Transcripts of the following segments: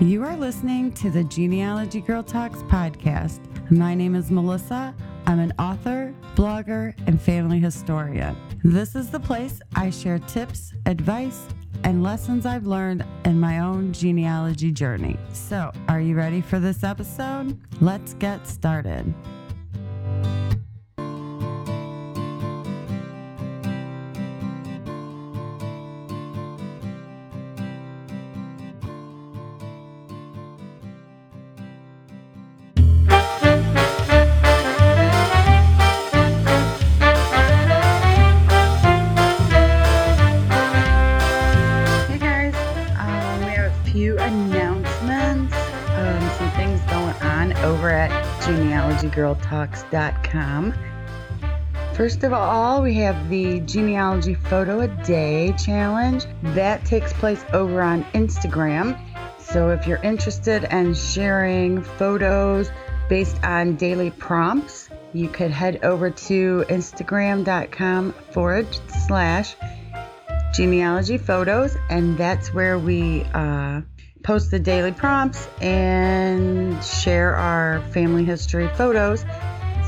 You are listening to the Genealogy Girl Talks podcast. My name is Melissa. I'm an author, blogger, and family historian. This is the place I share tips, advice, and lessons I've learned in my own genealogy journey. So, are you ready for this episode? Let's get started. genealogygirltalks.com. First of all, we have the Genealogy Photo a Day Challenge. That takes place over on Instagram. So if you're interested in sharing photos based on daily prompts, you could head over to instagram.com forward slash genealogy photos, and that's where we uh, post the daily prompts and share our family history photos.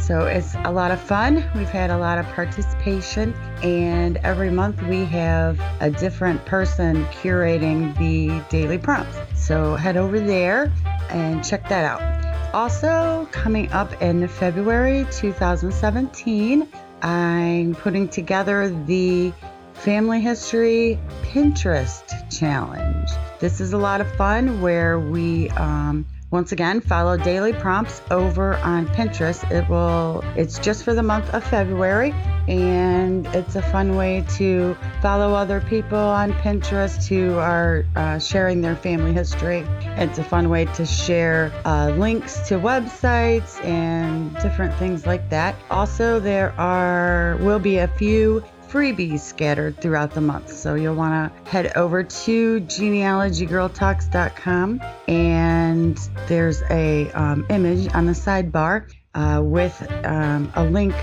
So it's a lot of fun. We've had a lot of participation, and every month we have a different person curating the daily prompts. So head over there and check that out. Also, coming up in February 2017, I'm putting together the Family History Pinterest Challenge. This is a lot of fun where we um, once again follow daily prompts over on Pinterest. It will it's just for the month of February and it's a fun way to follow other people on Pinterest who are uh, sharing their family history. It's a fun way to share uh, links to websites and different things like that. Also, there are will be a few freebies scattered throughout the month. So you'll want to head over to genealogygirltalks.com and there's a um, image on the sidebar uh, with um, a link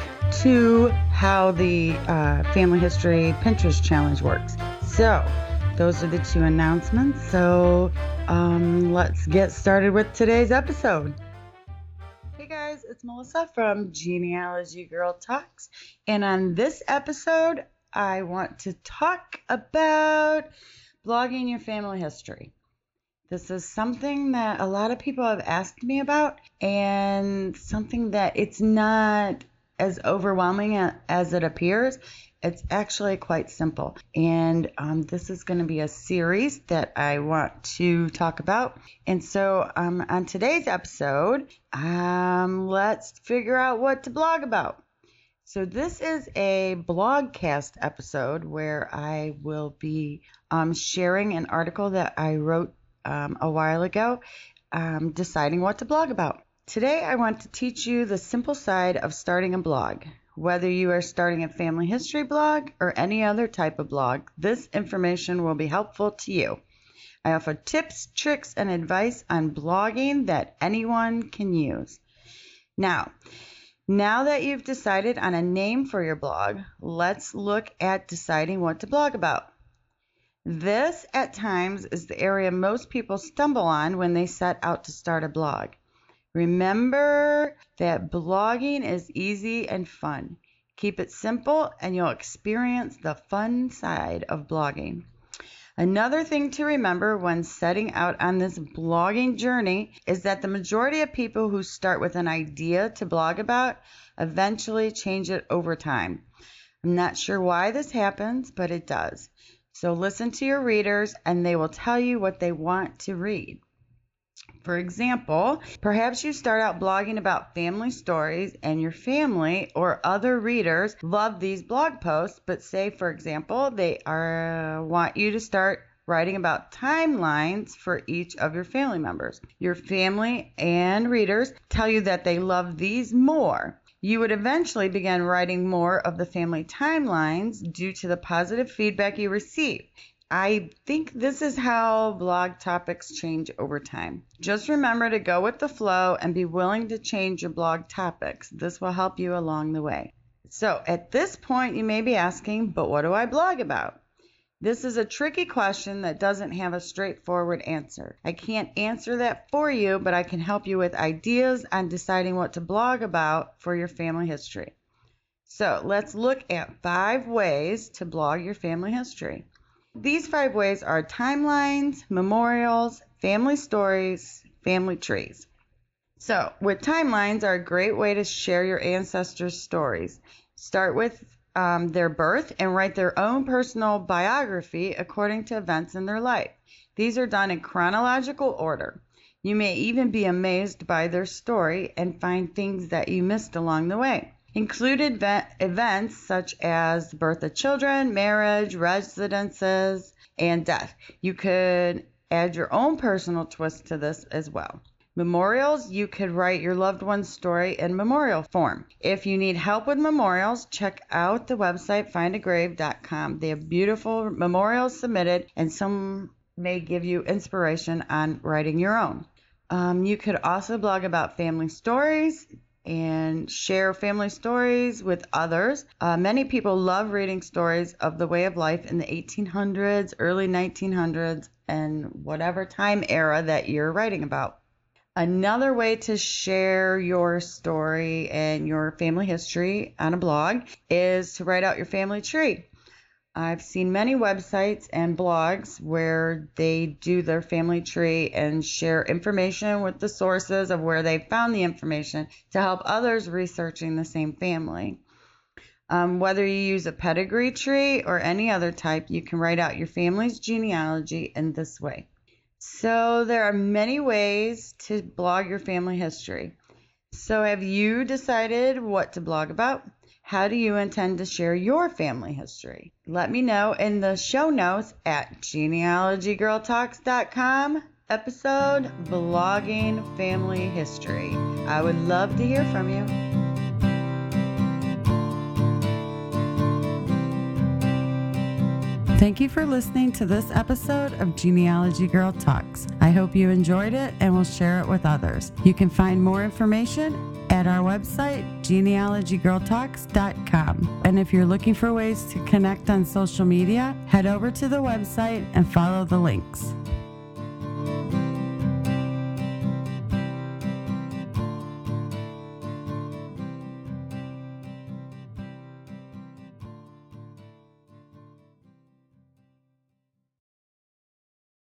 to how the uh, Family History Pinterest Challenge works. So those are the two announcements. So um, let's get started with today's episode. It's Melissa from Genealogy Girl Talks, and on this episode, I want to talk about blogging your family history. This is something that a lot of people have asked me about, and something that it's not as overwhelming as it appears. It's actually quite simple. And um, this is going to be a series that I want to talk about. And so um, on today's episode, um, let's figure out what to blog about. So this is a blogcast episode where I will be um, sharing an article that I wrote um, a while ago, um, deciding what to blog about. Today I want to teach you the simple side of starting a blog. Whether you are starting a family history blog or any other type of blog, this information will be helpful to you. I offer tips, tricks, and advice on blogging that anyone can use. Now, now that you've decided on a name for your blog, let's look at deciding what to blog about. This, at times, is the area most people stumble on when they set out to start a blog. Remember that blogging is easy and fun. Keep it simple and you'll experience the fun side of blogging. Another thing to remember when setting out on this blogging journey is that the majority of people who start with an idea to blog about eventually change it over time. I'm not sure why this happens, but it does. So listen to your readers and they will tell you what they want to read. For example, perhaps you start out blogging about family stories and your family or other readers love these blog posts, but say for example, they are uh, want you to start writing about timelines for each of your family members. Your family and readers tell you that they love these more. You would eventually begin writing more of the family timelines due to the positive feedback you receive. I think this is how blog topics change over time. Just remember to go with the flow and be willing to change your blog topics. This will help you along the way. So, at this point, you may be asking, but what do I blog about? This is a tricky question that doesn't have a straightforward answer. I can't answer that for you, but I can help you with ideas on deciding what to blog about for your family history. So let's look at five ways to blog your family history. These five ways are timelines, memorials, family stories, family trees. So, with timelines are a great way to share your ancestors' stories. Start with um, their birth and write their own personal biography according to events in their life. These are done in chronological order. You may even be amazed by their story and find things that you missed along the way. Include event, events such as the birth of children, marriage, residences, and death. You could add your own personal twist to this as well. Memorials, you could write your loved one's story in memorial form. If you need help with memorials, check out the website findagrave.com. They have beautiful memorials submitted, and some may give you inspiration on writing your own. Um, you could also blog about family stories and share family stories with others. Uh, many people love reading stories of the way of life in the 1800s, early 1900s, and whatever time era that you're writing about. Another way to share your story and your family history on a blog is to write out your family tree. I've seen many websites and blogs where they do their family tree and share information with the sources of where they found the information to help others researching the same family. Um, whether you use a pedigree tree or any other type, you can write out your family's genealogy in this way. So, there are many ways to blog your family history. So, have you decided what to blog about? How do you intend to share your family history? Let me know in the show notes at genealogygirltalks.com episode Blogging Family History. I would love to hear from you. Thank you for listening to this episode of Genealogy Girl Talks. I hope you enjoyed it and will share it with others. You can find more information at our website, genealogygirltalks.com. And if you're looking for ways to connect on social media, head over to the website and follow the links.